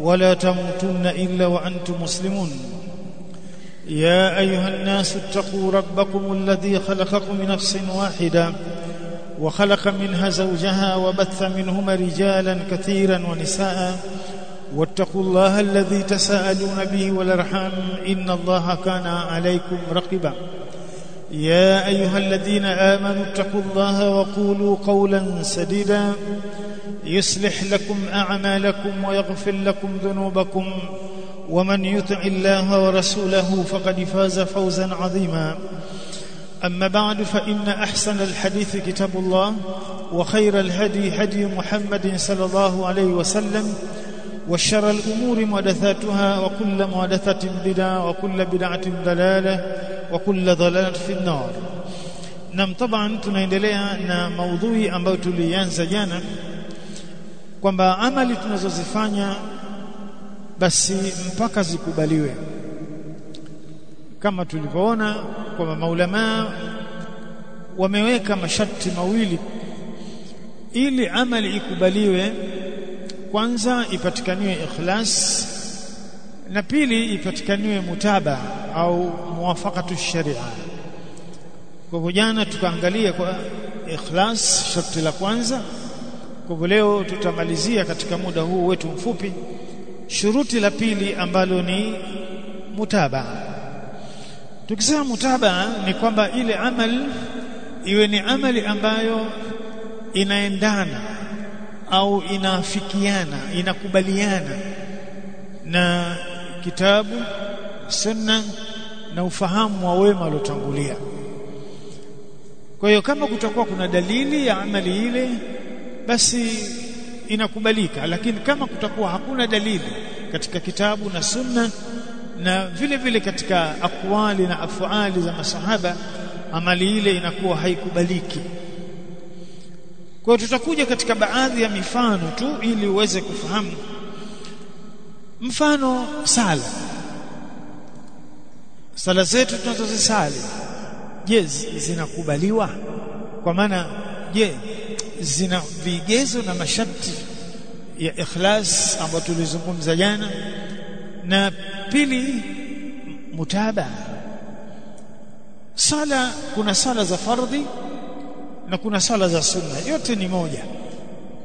ولا تموتن إلا وأنتم مسلمون. يا أيها الناس اتقوا ربكم الذي خلقكم من نفس واحدة وخلق منها زوجها وبث منهما رجالا كثيرا ونساء. واتقوا الله الذي تساءلون به والأرحام. إن الله كان عليكم رقيبا. يا أيها الذين آمنوا اتقوا الله وقولوا قولا سديدا. يصلح لكم أعمالكم ويغفر لكم ذنوبكم ومن يطع الله ورسوله فقد فاز فوزا عظيما. أما بعد فإن أحسن الحديث كتاب الله وخير الهدي هدي محمد صلى الله عليه وسلم وشر الأمور محدثاتها وكل محدثة بدعة وكل بدعة ضلالة وكل ضلالة في النار. nam taban tunaendelea na maudhui ambayo tulianza jana. Kwamba amali tunazozifanya basi mpaka zikubaliwe. Kama tulivyoona kwamba maulamaa wameweka masharti mawili ili amali ikubaliwe. Kwanza ipatikaniwe ikhlas na pili ipatikaniwe mutaba au muwafaqatu sharia. Kwa jana tukaangalia kwa ikhlas sharti la kwanza kwa hivyo leo tutamalizia katika muda huu wetu mfupi shuruti la pili ambalo ni mutaba. Tukisema mutaba ni kwamba ile amal iwe ni amali ambayo inaendana au inafikiana, inakubaliana na kitabu sunna na ufahamu wa wema waliotangulia kwa hiyo kama kutakuwa kuna dalili ya amali ile basi inakubalika lakini kama kutakuwa hakuna dalili katika kitabu na sunna na vile vile katika akwali na afuali za masahaba amali ile inakuwa haikubaliki. Kwa hiyo tutakuja katika baadhi ya mifano tu ili uweze kufahamu. Mfano sala. Sala zetu tunazozisali je yes, zinakubaliwa? Kwa maana je zina vigezo na masharti ya ikhlas ambayo tulizungumza jana. Na pili mutaba. Sala kuna sala za fardhi na kuna sala za sunna. Yote ni moja.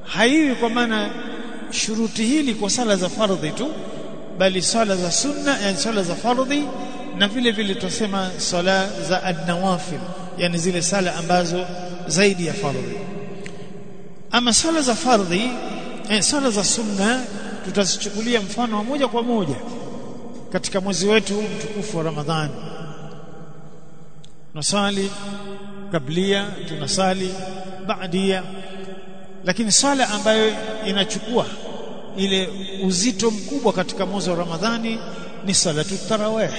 Haiwi kwa maana shuruti hili kwa sala za fardhi tu bali sala za sunna yani sala za fardhi na vile vile tusema sala za adnawafil yani zile sala ambazo zaidi ya fardhi ama sala za fardhi eh, sala za sunna tutazichukulia mfano wa moja kwa moja katika mwezi wetu mtukufu wa Ramadhani nasali kablia tunasali baadia. Lakini sala ambayo inachukua ile uzito mkubwa katika mwezi wa Ramadhani ni salatu tarawih.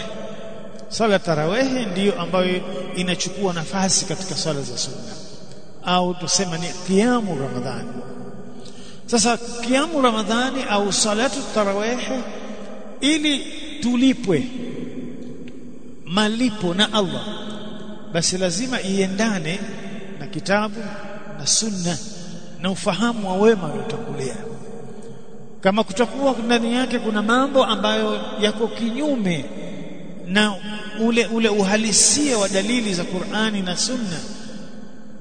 Sala tarawih ndiyo ambayo inachukua nafasi katika sala za sunna au tusema ni kiamu ramadhani. Sasa kiamu ramadhani au salatu tarawih ili tulipwe malipo na Allah basi lazima iendane na kitabu na sunna na ufahamu wa wema uliotangulia. Kama kutakuwa ndani yake kuna mambo ambayo yako kinyume na ule ule uhalisia wa dalili za Qur'ani na Sunna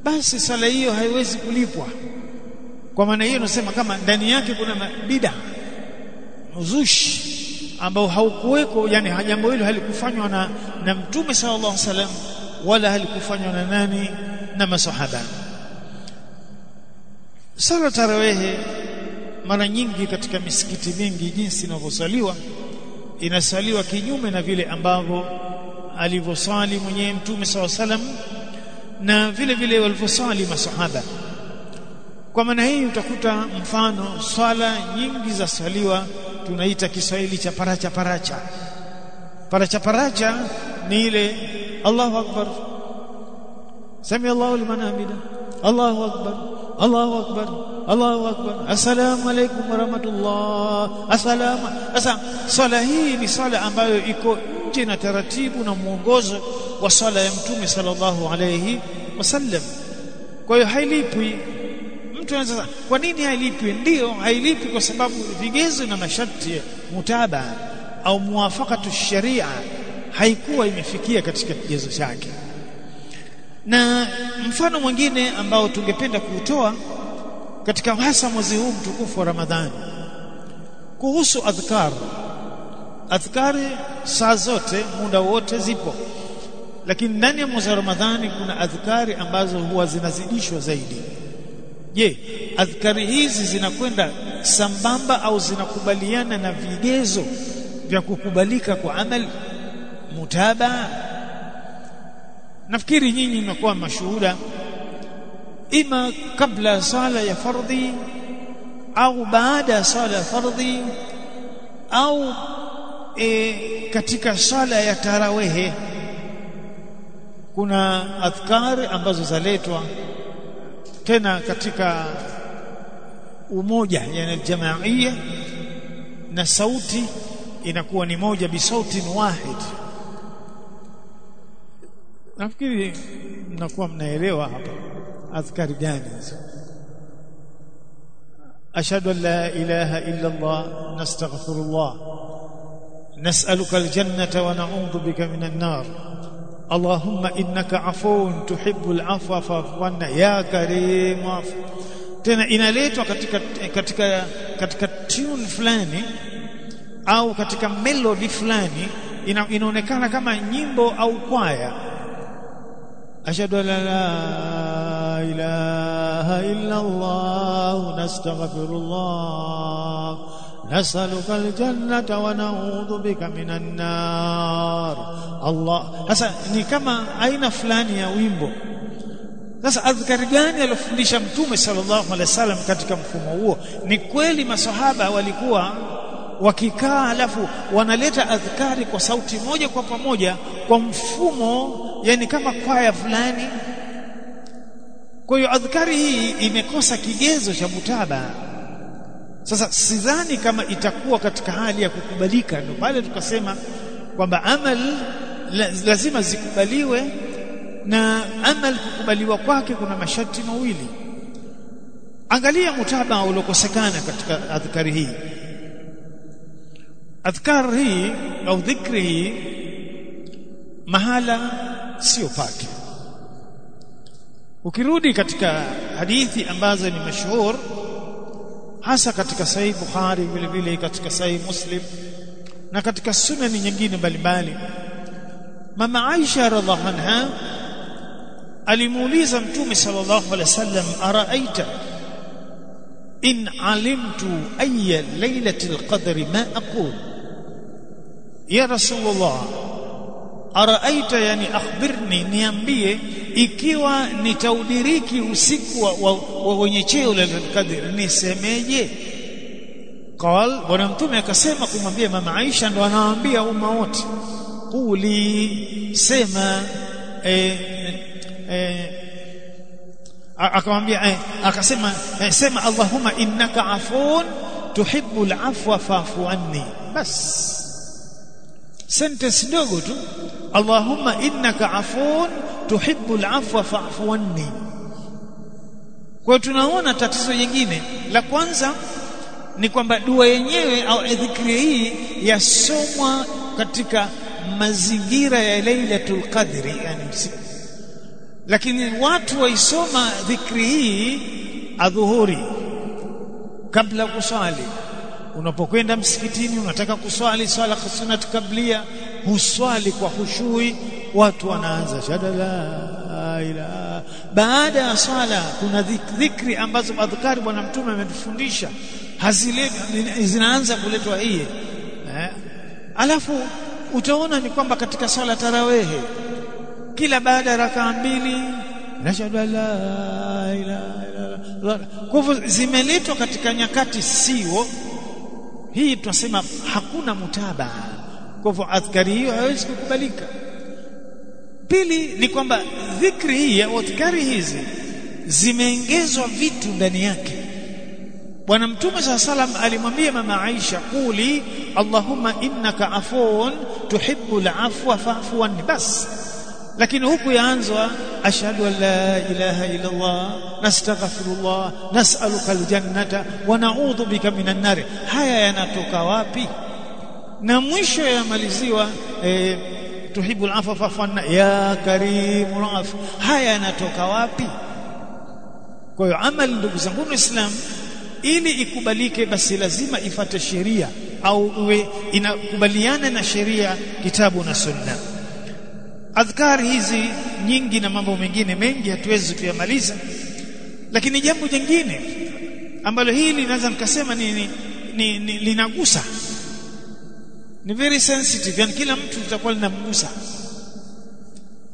basi sala hiyo haiwezi kulipwa. Kwa maana hiyo nasema kama ndani yake kuna bid'a uzushi ambao haukuweko yani jambo hilo halikufanywa na, na mtume sallallahu alaihi wasallam wala halikufanywa na nani? Na masahaba. Sala tarawehe mara nyingi katika misikiti mingi jinsi inavyosaliwa inasaliwa kinyume na vile ambavyo alivyosali mwenyewe mtume sallallahu alaihi salam na vile vile walivyosali masahaba kwa maana hii utakuta mfano swala nyingi za saliwa tunaita Kiswahili cha paracha paracha. Paracha paracha ni ile Allahu akbar. Sami Allahu liman hamida. Allahu akbar. Allahu akbar. Allahu akbar. Assalamu alaykum wa rahmatullah. Assalamu sasa swala hii ni swala ambayo iko nje na taratibu na mwongozo wa swala ya mtume sallallahu alayhi wasallam. Kwa hiyo hailipwi. Mtu anasema kwa nini hailipwi? Ndio hailipwi kwa sababu vigezo na masharti mutaba au muwafaqatu sharia haikuwa imefikia katika kigezo chake. Na mfano mwingine ambao tungependa kuutoa katika hasa mwezi huu mtukufu wa Ramadhani kuhusu adhkar. Adhkari saa zote muda wote zipo lakini ndani ya mwezi wa Ramadhani kuna adhkari ambazo huwa zinazidishwa zaidi. Je adhkari hizi zinakwenda sambamba au zinakubaliana na vigezo vya kukubalika kwa amali? Mutaba. Nafikiri nyinyi mnakuwa mashuhuda. Ima kabla sala ya fardhi au baada ya sala ya fardhi au e, katika sala ya tarawehe kuna adhkari ambazo zaletwa tena katika umoja yani jamaia na sauti inakuwa ni moja bisautin wahid. Nafikiri mnakuwa mnaelewa hapa adhkari gani hizo. Ashhadu an la ilaha illa allah nastaghfirullah. Nas'aluka aljannata wa na'udhu bika minan nar اللهم انك عفو تحب العفو فاعف عنا يا كريم عفو tena inaletwa katika katika katika tune fulani au katika melody fulani ina, inaonekana kama nyimbo au kwaya ashhadu an la ilaha illa allah nastaghfirullah nasaluka aljannata wa na'udhu bika minan nar. Allah. Sasa ni kama aina fulani ya wimbo. Sasa adhkari gani alofundisha mtume sallallahu alaihi wasallam katika mfumo huo? Ni kweli masahaba walikuwa wakikaa alafu wanaleta adhkari kwa sauti moja kwa pamoja kwa mfumo yani kama kwaya fulani. Kwa hiyo adhkari hii imekosa kigezo cha mutaba sasa sidhani kama itakuwa katika hali ya kukubalika. Ndio pale tukasema kwamba amal lazima zikubaliwe na amal kukubaliwa kwake kuna masharti mawili. Angalia mutaba uliokosekana katika adhkari hii. Adhkar hii au dhikri hii mahala sio pake. Ukirudi katika hadithi ambazo ni mashuhur hasa katika sahih Bukhari vile vile katika sahih Muslim na katika sunani nyingine mbalimbali mama Aisha radhiallahu anha alimuuliza mtume sallallahu alaihi wasallam araaita in alimtu ayya lailatul qadri ma aqul ya rasulullah araaita yani akhbirni niambie ikiwa nitaudiriki usiku wa, wenye cheo la qadr nisemeje? Qal bwana mtume akasema kumwambia mama Aisha ndo anawaambia umma wote. Quli sema eh, eh, akamwambia eh, akasema eh, sema Allahumma innaka afun tuhibbul afwa fa'fu anni. Bas sentence ndogo tu. Allahumma innaka afun tuhibbul afwa fa'fu anni. Kwa tunaona tatizo jingine. La kwanza ni kwamba dua yenyewe au dhikri hii yasomwa katika mazingira ya Lailatul Qadri yani lakini watu waisoma dhikri hii adhuhuri kabla kuswali unapokwenda msikitini unataka kuswali swala sunnat kablia huswali kwa hushui watu wanaanza shada la ilaha. Baada ya swala kuna dhikri ambazo adhkari bwana mtume ametufundisha hazile zinaanza kuletwa hii eh? alafu utaona ni kwamba katika swala tarawehe kila baada ya rakaa mbili nashhadu la ilaha illa kwa hivyo zimeletwa katika nyakati sio hii tunasema hakuna mutabaa kwa hivyo adhkari hiyo haiwezi kukubalika. Pili ni kwamba dhikri hii ya adhkari hizi zimeongezwa vitu ndani yake. Bwana mtume saa salam alimwambia mama Aisha quli allahumma innaka afuun tuhibbu al-afwa fa'fu anni. Bas lakini huku yaanzwa ashhadu an la ilaha illa Allah nastaghfirullah nas'aluka aljannata wa na'udhu bika minan nar. Haya yanatoka wapi? Na mwisho yamaliziwa eh, tuhibu al-afwa fa'fu ya karimul af haya yanatoka wapi? Kwa hiyo amali ndugu zangu waislamu ili ikubalike basi lazima ifate sheria au uwe inakubaliana na sheria kitabu na sunna adhkari hizi nyingi na mambo mengine mengi hatuwezi kuyamaliza. Lakini jambo jingine ambalo hili linaweza nikasema ni, ni, ni, ni linagusa. Ni very sensitive yani kila mtu litakuwa linamgusa.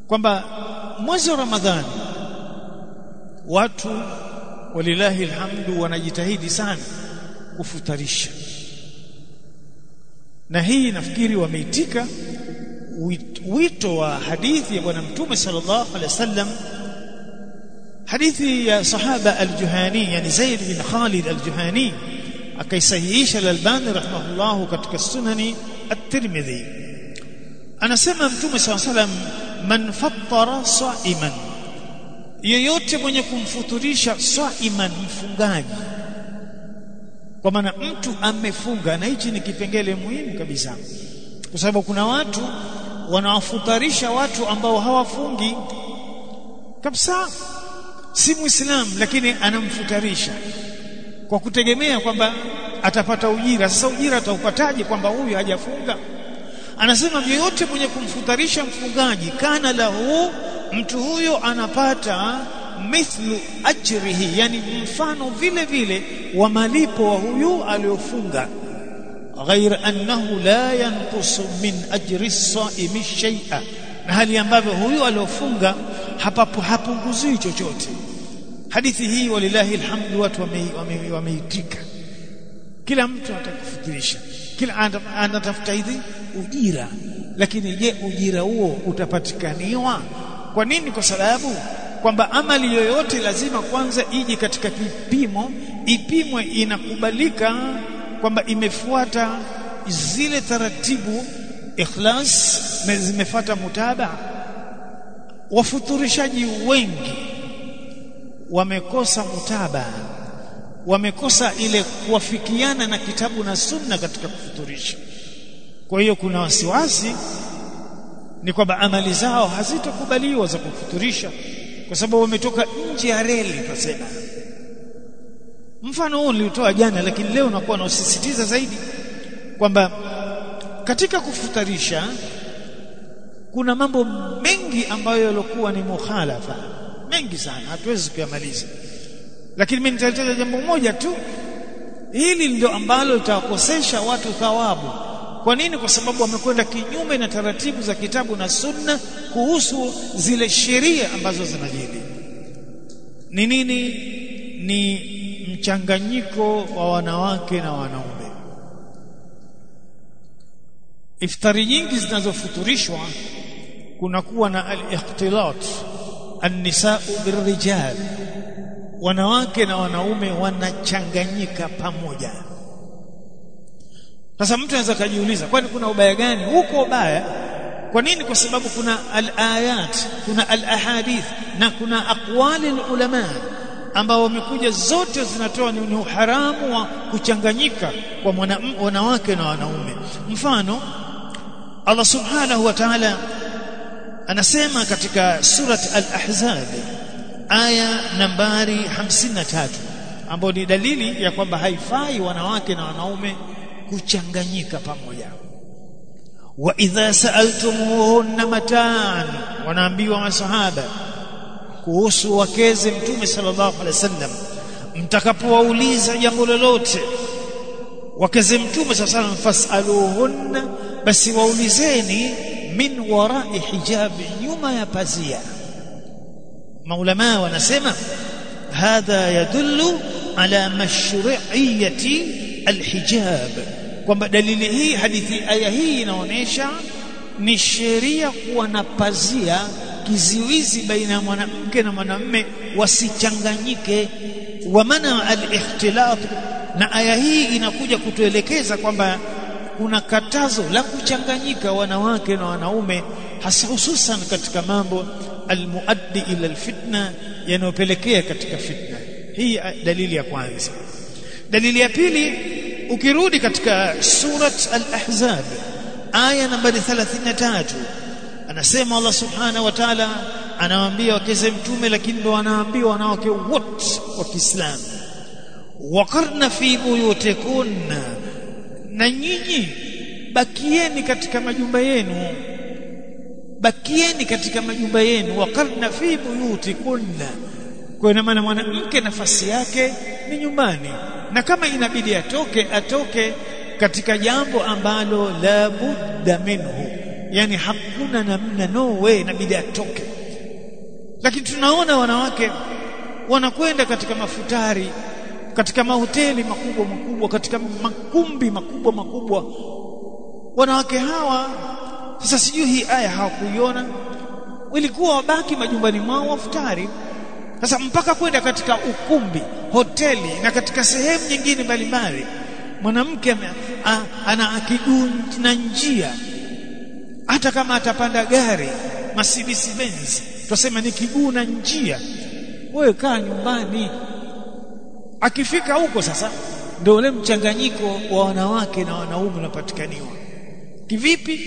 Kwamba mwezi wa Ramadhani watu walilahi alhamdu wanajitahidi sana kufutarisha. Na hii nafikiri wameitika wito wa hadithi ya bwana mtume sallallahu alaihi wasallam. Hadithi ya sahaba al-Juhani yani Zaid bin Khalid al-Juhani akaisahihisha al-Albani rahimahullah katika sunani at-Tirmidhi. Anasema mtume sallallahu alaihi wasallam man fattara sa'iman. Yeyote mwenye kumfuturisha saiman mfungaji. Kwa maana mtu amefunga na hichi ni kipengele muhimu kabisa. Kwa sababu kuna watu wanawafutarisha watu ambao hawafungi. Kabisa si muislamu lakini anamfutarisha kwa kutegemea kwamba atapata ujira. Sasa ujira ataupataje kwamba huyu hajafunga? Anasema yeyote mwenye kumfutarisha mfungaji kana lahu mtu huyo anapata mithlu ajrihi yani mfano vile vile wa malipo wa huyu aliyofunga ghair annahu la yanqusu min ajri as-saimi shay'a. Na hali ambavyo huyu aliofunga hapapo hapunguzii chochote. Hadithi hii walilahi alhamdu watu wameitika wame, kila mtu atakufikirisha. Kila anatafuta hivi ujira. Lakini je ujira huo utapatikaniwa? Kwa nini? Kwa sababu kwamba amali yoyote lazima kwanza ije katika kipimo. Ipimwe inakubalika kwamba imefuata zile taratibu ikhlas na zimefuata mutaba. Wafuturishaji wengi wamekosa mutaba wamekosa ile kuwafikiana na kitabu na sunna katika kufuturisha. Kwa hiyo kuna wasiwasi ni kwamba amali zao hazitokubaliwa za kufuturisha kwa sababu wametoka nje ya reli tunasema mfano huu nilitoa jana lakini leo nakuwa nausisitiza zaidi kwamba katika kufutarisha kuna mambo mengi ambayo yalikuwa ni mukhalafa. Mengi sana hatuwezi kuyamaliza. Lakini mimi nitataja jambo moja tu. Hili ndio ambalo litawakosesha watu thawabu. Kwa nini? Kwa sababu wamekwenda kinyume na taratibu za kitabu na sunna kuhusu zile sheria ambazo zinajili ni nini? Ni mchanganyiko wa wanawake na wanaume. Iftari nyingi zinazofuturishwa kunakuwa na al-ikhtilat an-nisaa birrijal. Wanawake na wanaume wanachanganyika pamoja. Sasa mtu anaweza kujiuliza kwani kuna ubaya gani? Huko ubaya. Kwa nini? Kwa sababu kuna al-ayat kuna al-ahadith na kuna aqwali ulama ambao wamekuja zote zinatoa ni uharamu wa kuchanganyika kwa wanawake na wanaume. Mfano Allah subhanahu wa ta'ala anasema katika surat al-ahzab aya nambari 53 ambayo ni dalili ya kwamba haifai wanawake na wanaume kuchanganyika pamoja. Wa idha sa'altumuhunna mataan wanaambiwa masahaba kuhusu wakeze mtume sallallahu alaihi wasallam mtakapowauliza jambo lolote wakeze mtume sallallahu alaihi wasallam fasaluhunna basi waulizeni min warai hijabi nyuma ya pazia maulama wanasema hadha yadullu ala mashru'iyyati alhijab kwamba dalili hii hadithi aya hii inaonyesha ni sheria kuwa na pazia kiziwizi baina ya mwanamke na mwanamume wasichanganyike. Wa mana al-ikhtilat na aya hii inakuja kutuelekeza kwamba kuna katazo la kuchanganyika wanawake na wanaume hasa hususan katika mambo almuaddi ila alfitna yanayopelekea katika fitna. Hii dalili ya kwanza. Dalili ya pili ukirudi katika surat al-ahzab aya nambari 33 anasema Allah subhanahu wa ta'ala anawaambia wakeze mtume lakini ndo anaambia wanawake wote wa Kiislamu. Waqarna fi buyutikunna na nyinyi bakieni katika majumba yenu bakieni katika majumba yenu. Waqarna fi buyutikunna kwa maana mwanamke nafasi yake ni nyumbani na kama inabidi atoke atoke katika jambo ambalo la budda minhu yani hakuna namna no way inabidi atoke. Lakini tunaona wanawake wanakwenda katika mafutari katika mahoteli makubwa makubwa katika makumbi makubwa makubwa. Wanawake hawa sasa sijui hii aya hawakuiona ilikuwa wabaki majumbani mwao wafutari. Sasa mpaka kwenda katika ukumbi hoteli na katika sehemu nyingine mbalimbali mwanamke ana akiguu na njia hata kama atapanda gari Mercedes Benz tuseme ni kiguu na njia. Wewe kaa nyumbani. Akifika huko sasa ndio ule mchanganyiko wa wanawake na wanaume unapatikaniwa. Kivipi?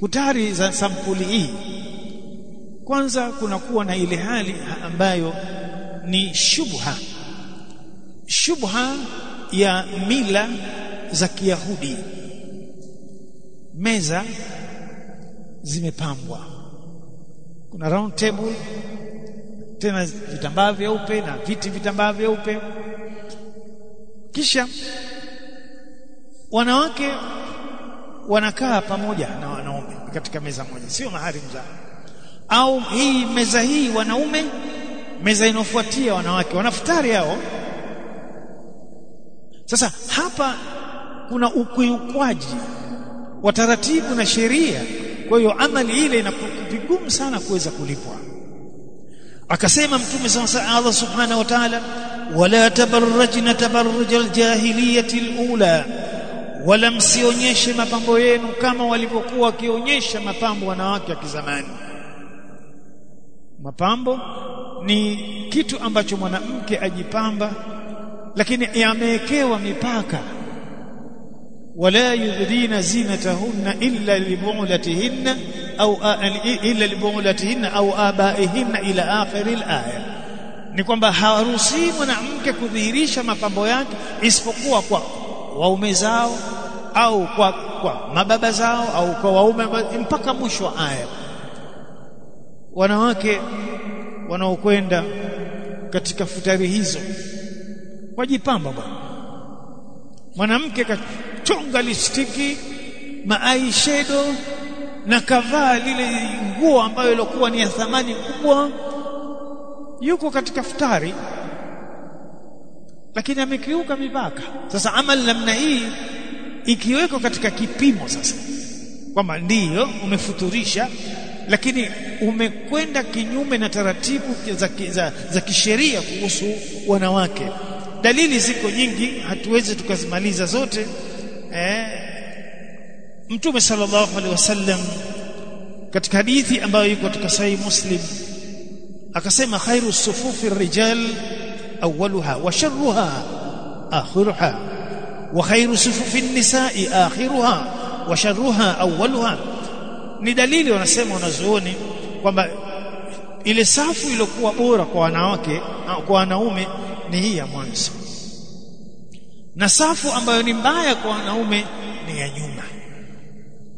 Futari za sampuli hii. Kwanza kunakuwa na ile hali ambayo ni shubha. Shubha ya mila za Kiyahudi meza zimepambwa. Kuna round table tena vitambaa vyeupe na viti vitambaa vyeupe. Kisha wanawake wanakaa pamoja na wanaume katika meza moja. Sio mahari mzaa. Au hii meza hii wanaume meza inofuatia wanawake wanafutari hao sasa hapa kuna ukiukwaji wa taratibu na sheria. Kwa hiyo amali ile inapigumu sana kuweza kulipwa. Akasema mtume sasa Allah subhanahu wa ta'ala wala tabarrajna tabarruj aljahiliyati alula wala msionyeshe mapambo yenu kama walivyokuwa wakionyesha mapambo wanawake wa kizamani. Mapambo ni kitu ambacho mwanamke ajipamba lakini yamewekewa mipaka wala yubdina zinatahunna illa libu'latihinna au illa libu'latihinna au abaihinna ila akhir alaya ni kwamba haruhusi mwanamke kudhihirisha mapambo yake isipokuwa kwa waume zao au kwa, kwa mababa zao au kwa waume mpaka mwisho wa aya. Wanawake wanaokwenda katika futari hizo wajipamba bwana. Mwanamke kachonga listiki maaishedo na kavaa lile nguo ambayo ilikuwa ni ya thamani kubwa. Yuko katika futari lakini amekiuka mipaka. Sasa amali namna hii ikiweko katika kipimo sasa kwamba ndiyo umefuturisha lakini umekwenda kinyume na taratibu za, za, za kisheria kuhusu wanawake. Dalili ziko nyingi hatuwezi tukazimaliza zote eh, mtume sallallahu alaihi wasallam katika hadithi ambayo iko katika sahih muslim akasema khairu sufufi rijal awwaluha wa sharruha akhiruha wa khairu sufufi nisai akhiruha wa sharruha awwaluha. Ni dalili wanasema wanazuoni kwamba ile safu iliyokuwa bora kwa wanawake kwa wanaume ni hii ya mwanzo na safu ambayo ni mbaya kwa wanaume ni ya nyuma.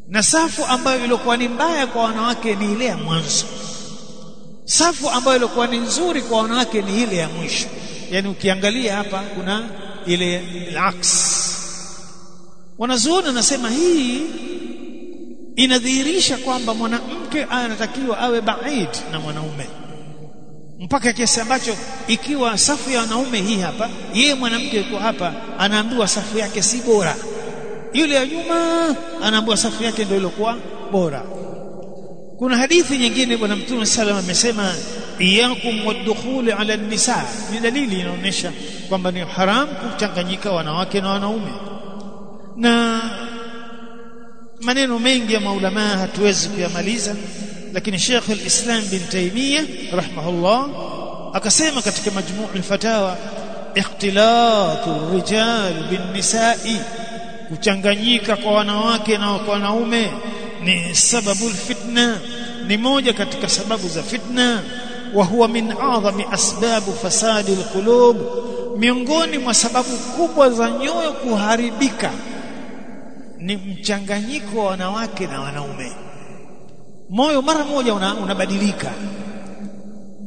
Na safu ambayo ilikuwa ni mbaya kwa wanawake ni ile ya mwanzo. Safu ambayo ilikuwa ni nzuri kwa wanawake ni ile ya mwisho. Yani ukiangalia hapa kuna ile aks wanazuoni hii inadhihirisha kwamba mwanamke anatakiwa awe baid na mwanaume mpaka kiasi ambacho ikiwa safu ya wanaume hii hapa yeye mwanamke yuko hapa anaambiwa safu yake si bora. Yule ya nyuma anaambiwa safu yake ndio ilikuwa bora. Kuna hadithi nyingine bwana mtume sallam amesema iyakum wadukhuli ala nisa ni dalili inaonyesha kwamba ni haram kuchanganyika wanawake na wanaume. Na maneno mengi ya maulamaa hatuwezi kuyamaliza lakini Sheikh al-Islam bin Taymiyyah rahimahullah akasema katika majmuu al-fatawa ikhtilatu rijal bin nisa'i kuchanganyika kwa wanawake na kwa wanaume ni sababu fitna ni moja katika sababu za fitna. Wa huwa min adhami asbabu fasadi alqulub miongoni mwa sababu kubwa za nyoyo kuharibika ni mchanganyiko wa wanawake na wanaume moyo mara moja una, unabadilika.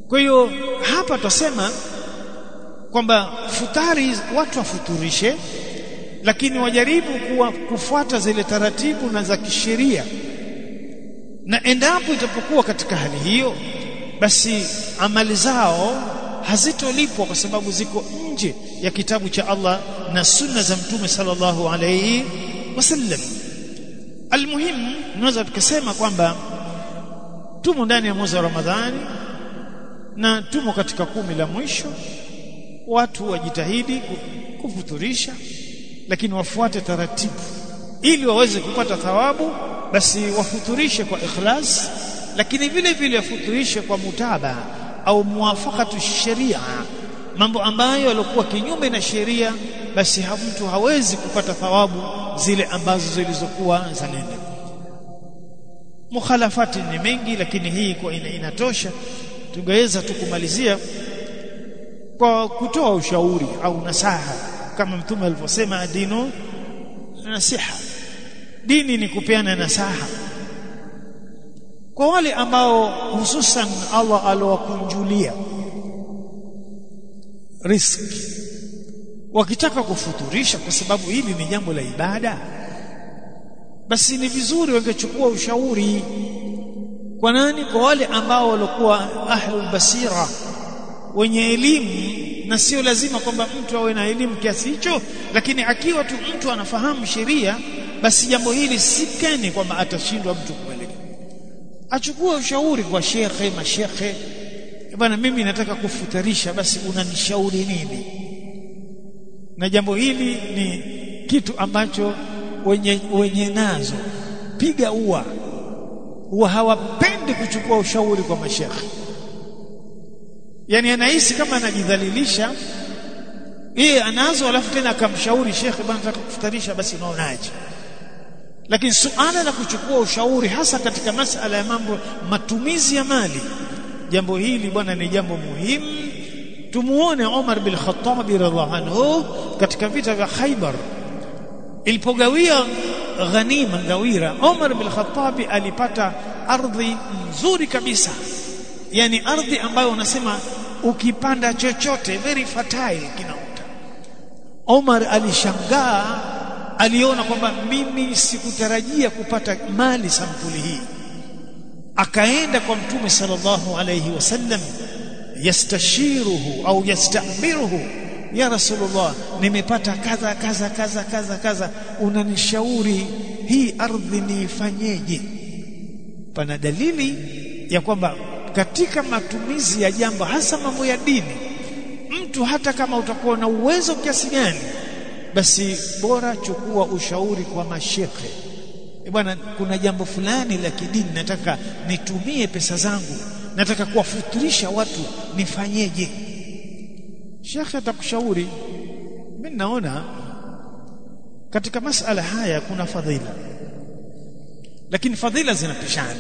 Kwa hiyo hapa tutasema kwamba futari watu wafuturishe lakini wajaribu kuwa, kufuata zile taratibu na za kisheria. Na endapo itapokuwa katika hali hiyo basi amali zao hazitolipwa kwa sababu ziko nje ya kitabu cha Allah na sunna za mtume sallallahu alayhi wasallam almuhimu tunaweza tukasema kwamba tumo ndani ya mwezi wa Ramadhani na tumo katika kumi la mwisho. Watu wajitahidi kufuturisha lakini wafuate taratibu. Ili waweze kupata thawabu basi wafuturishe kwa ikhlas lakini vile vile wafuturishe kwa mutaba au muwafaqatu sharia. Mambo ambayo yalikuwa kinyume na sheria basi mtu hawezi kupata thawabu zile ambazo zilizokuwa za nene mukhalafati ni mengi lakini hii kwa ina, inatosha. Tungeweza tukumalizia kwa kutoa ushauri au nasaha kama mtume alivyosema dinu nasiha. Dini ni kupeana nasaha. Kwa wale ambao hususan Allah alowakunjulia riski wakitaka kufuturisha kwa sababu hili ni jambo la ibada basi ni vizuri wangechukua ushauri. Kwa nani? Kwa wale ambao walikuwa ahlul basira wenye elimu na sio lazima kwamba mtu awe na elimu kiasi hicho lakini akiwa tu mtu anafahamu sheria basi jambo hili sikeni kwamba atashindwa mtu kuelekea achukue ushauri kwa shekhe mashekhe bwana mimi nataka kufutarisha basi unanishauri nini? Na jambo hili ni kitu ambacho wenye, wenye nazo. Piga ua. Huwa hawapendi kuchukua ushauri kwa mashekhe yani anahisi kama anajidhalilisha. Yeye anazo alafu tena akamshauri shekhe bwana kufutarisha basi unaonaje? Lakini suala la kuchukua ushauri hasa katika masala ya mambo matumizi ya mali jambo hili bwana ni jambo muhimu. Tumuone Omar bin Khattab radhiallahu anhu katika vita vya Khaybar ilipogawia ghanima ngawira Omar bin Khattab alipata ardhi nzuri kabisa. Yani ardhi ambayo unasema ukipanda chochote very fertile kinaota Omar alishangaa aliona kwamba mimi sikutarajia kupata mali sampuli hii. Akaenda kwa mtume sallallahu alayhi wasallam yastashiruhu au yastamiruhu ya rasulullah nimepata kadha kadha kadha kadha kadha. Unanishauri hii ardhi niifanyeje? Pana dalili ya kwamba katika matumizi ya jambo hasa mambo ya dini mtu hata kama utakuwa na uwezo kiasi gani basi bora chukua ushauri kwa mashekhe e bwana kuna jambo fulani la kidini nataka nitumie pesa zangu nataka kuwafuturisha watu nifanyeje shekhe atakushauri mimi naona katika masala haya kuna fadhila lakini fadhila zinapishana.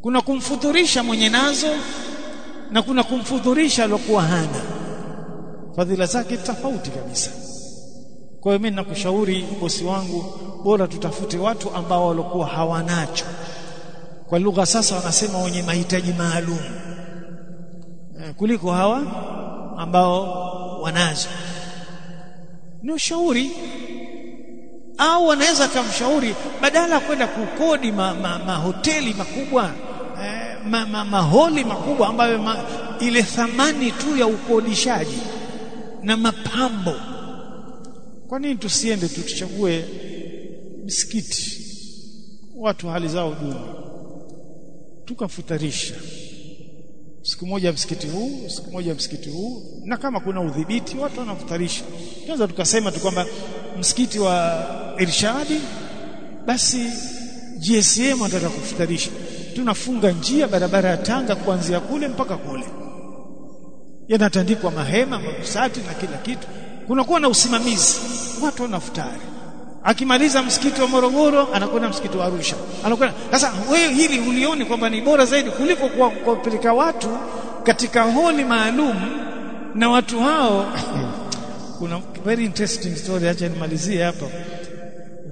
Kuna kumfudhurisha mwenye nazo na kuna kumfudhurisha aliyokuwa hana. Fadhila zake tofauti kabisa. Kwa hiyo mimi nakushauri bosi wangu bora tutafute watu ambao walikuwa hawanacho. Kwa lugha sasa wanasema wenye mahitaji maalum. Kuliko hawa ambao wanazo. Ni ushauri. Au wanaweza kumshauri badala ya kwenda kukodi mahoteli ma, ma makubwa eh, ma, ma, maholi makubwa ambayo ma, ile thamani tu ya ukodishaji na mapambo. Kwa nini tusiende tu tuchague misikiti watu hali zao duni. Tukafutarisha siku moja msikiti huu siku moja msikiti huu na kama kuna udhibiti watu wanafutarisha tunaweza tukasema tu kwamba msikiti wa Irshadi basi GSM anataka kufutarisha tunafunga njia barabara ya Tanga kuanzia kule mpaka kule. Yanatandikwa mahema mabusati na kila kitu. Kunakuwa na usimamizi. Watu wanafutari akimaliza msikiti wa Morogoro anakwenda msikiti wa Arusha. Anakwenda. Sasa wewe hili ulioni kwamba ni bora zaidi kuliko kuwapeleka watu katika holi maalum na watu hao? Kuna very interesting story acha nimalizie hapa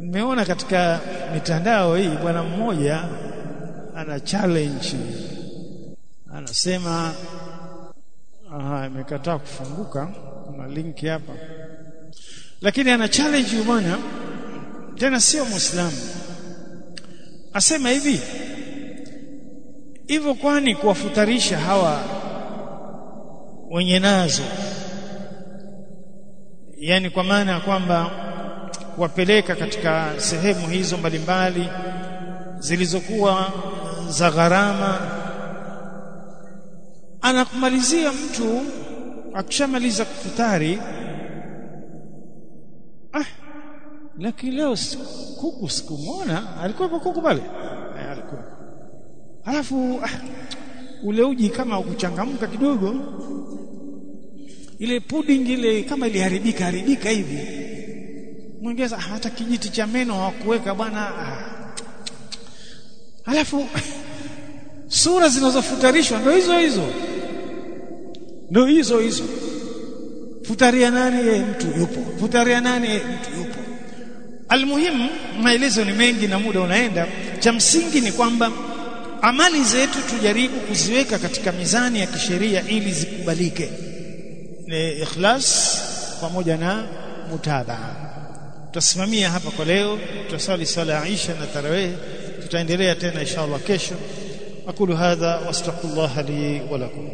nimeona katika mitandao hii bwana mmoja ana challenge. Anasema aha imekataa kufunguka. Kuna link hapa. Lakini ana challenge bwana tena sio muislamu. Asema hivi hivyo kwani kuwafutarisha hawa wenye nazo? Yani kwa maana ya kwamba kuwapeleka katika sehemu hizo mbalimbali zilizokuwa za gharama. Anakumalizia mtu akishamaliza kufutari ah lakini leo kuku sikumwona. Alikuwa kuku pale? Eh, alikuwa. Alafu ah, ule uji kama ukuchangamka kidogo. Ile pudding ile kama iliharibika haribika hivi. Mwongeza hata kijiti cha meno hawakuweka bwana. Ah. alafu sura zinazofutarishwa ndio hizo hizo. Ndio hizo hizo. Futaria nani ye mtu yupo? Futaria nani ye mtu yupo almuhimu maelezo ni mengi na muda unaenda. Cha msingi ni kwamba amali zetu tujaribu kuziweka katika mizani ya kisheria ili zikubalike. Ni ikhlas pamoja na mutabaa tutasimamia hapa kwa leo tutasali sala ya Isha na tarawih. Tutaendelea tena inshallah kesho. Aqulu hadha wastaghfirullah li wa lakum